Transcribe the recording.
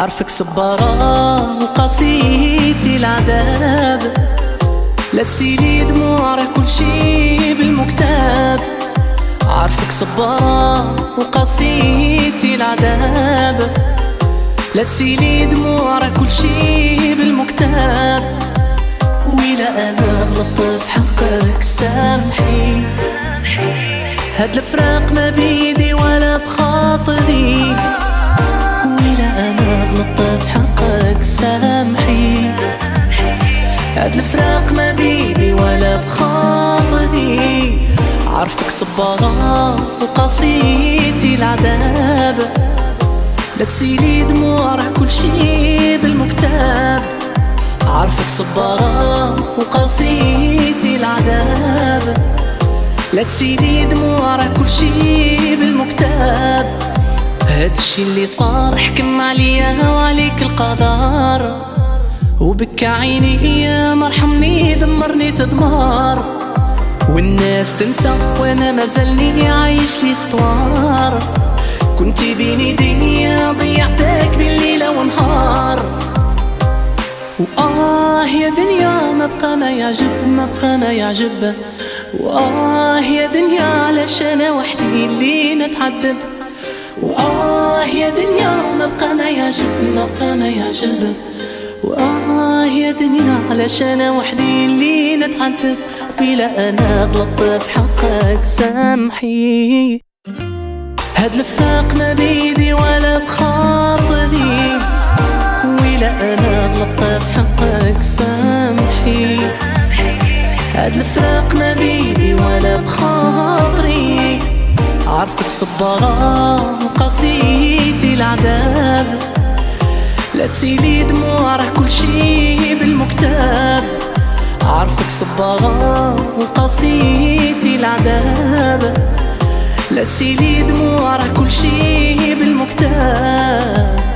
عارفك صبارة وقسيتي العذاب. لا تسيلي دموع على كل شي بالمكتاب. عارفك صبارة وقسيتي العذاب. لا تسيلي دموع على كل شي بالمكتاب. ولا أنا غلطت في حقك سامحي هاد الفراق ما بين بعد الفراق ما بيدي ولا بخاطري. عرفك صباغة وقصيتي العذاب. لا تسيلي دموع راه كل شي بالمكتاب. عرفك صباغة وقصيتي العذاب. لا تسيلي دموع راه كل شي بالمكتاب. هاد الشي اللي صار حكم عليا وعليك القدر. وبك عيني يا مرحمني دمرني تدمار. والناس تنسى وأنا مازالني عايش ليستوار كنت بين ايديا ضيعتك بالليلة ونهار. وآه يا دنيا ما بقى ما يعجب ما بقى ما يعجب. وآه يا دنيا علاش أنا وحدي اللي نتعذب. وآه يا دنيا ما بقى ما يعجب ما بقى ما يعجب. واه يا دنيا علاش أنا وحدي اللي نتعذب ولا أنا غلطت في حقك سامحي. هاد الفراق ما بيدي ولا بخاطري ولا أنا غلطت في حقك سامحي. هاد الفراق ما بيدي ولا بخاطري عارفك صباغة وقصيتي العذاب. لا تسيلي دموع راه كلشي بالمكتاب عرفك صباغة وقصيتي العذاب. لا تسيلي دموع راه كلشي بالمكتاب